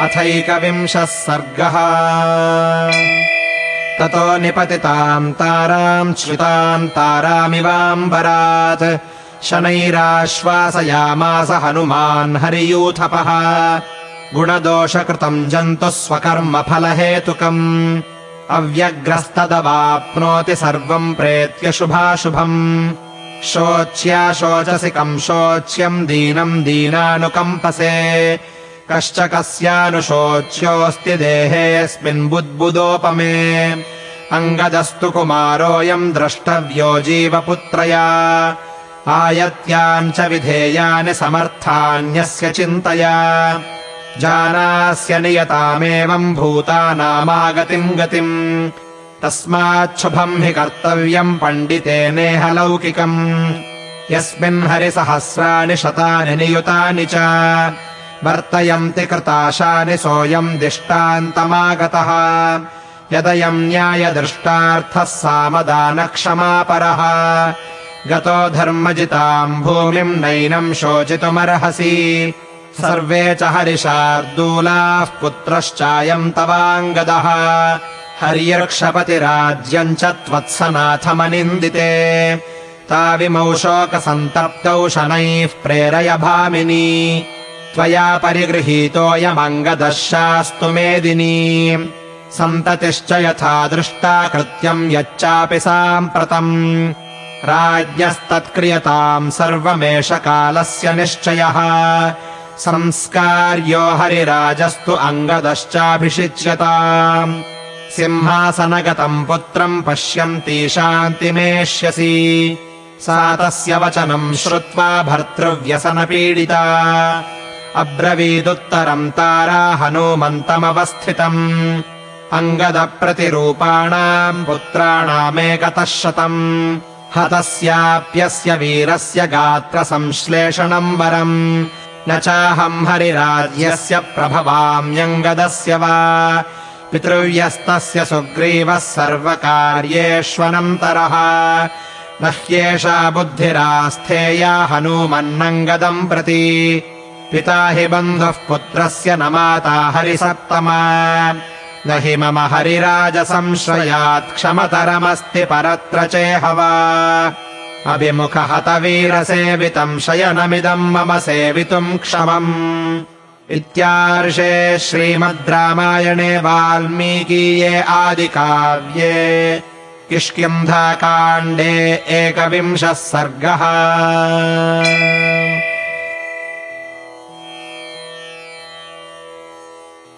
अथैकविंशः सर्गः। ततो निपतिताम् ताराम् श्रुताम् तारामिवाम्बरात्। शनैराश्वासयामास हनुमान् हरियूथपः। गुणदोषकृतम् जन्तुः स्वकर्मफलहेतुकम् अव्यग्रस्तदवाप्नोति सर्वम् प्रेत्य शुभाशुभम्। शोच्याशोचसि कम् शोच्यम् दीनम् दीनानुकम्पसे कश्च कस्यानुशोच्योऽस्ति देहेऽस्मिन् बुद्बुदोपमे। अङ्गदस्तु कुमारोऽयम् द्रष्टव्यो जीवपुत्रया। आयत्याम् च विधेयानि समर्थान्यस्य चिन्तया। जानास्य नियतामेवम् भूतानामागतिम् गतिम्। तस्माच्छुभम् हि कर्तव्यम् पण्डितेनेह लौकिकम् यस्मिन् हरिसहस्राणि शतानि नियुतानि च वर्तयन्ति कृताशानि सोऽयम् दिष्टान्तमागतः। यदयम् न्यायदृष्टार्थः सामदानक्षमापरः। गतो धर्मजिताम् भूमिम् नैनम् शोचितुमर्हसि। सर्वे च हरिशार्दूलाः पुत्रश्चायम् तवाङ्गदः। हर्यर्क्षपतिराज्यम् च त्वत्सनाथमनिन्दिते। ताविमौ शोकसन्तप्तौ शनैः प्रेरय भामिनी त्वया परिगृहीतोऽयमङ्गदः शास्तु मेदिनी सन्ततिश्च यथा दृष्टा कृत्यम् यच्चापि साम्प्रतम्। राज्ञस्तत्क्रियताम् सर्वमेष कालस्य निश्चयः। संस्कार्यो हरिराजस्तु अङ्गदश्चाभिषिच्यताम्। सिंहासनगतम् पुत्रम् पश्यन्ती शान्तिमेष्यसि। सा तस्य वचनम् श्रुत्वा भर्तृव्यसनपीडिता अब्रवीदुत्तरम् तारा हनूमन्तमवस्थितम्। अङ्गदप्रतिरूपाणाम् पुत्राणामेकतः शतम्। हतस्याप्यस्य वीरस्य गात्रसंश्लेषणम् वरम्। न चाहम् हरिराज्यस्य प्रभवाम्यङ्गदस्य वा। पितृव्यस्तस्य सुग्रीवः सर्वकार्येष्वनन्तरः न ह्येषा बुद्धिरास्थेया हनूमन्नङ्गदम् प्रति पिता हि बन्धुः पुत्रस्य न माता हरिसत्तमा। न हि मम हरिराजसंश्रयात् क्षमतरमस्ति परत्र चेहवा। अभिमुखहतवीरसेवितम् शयनमिदम् मम सेवितुम् क्षमम्। इत्यार्षे श्रीमद् रामायणे वाल्मीकीये आदिकाव्ये किष्किन्धाकाण्डे एकविंशः सर्गः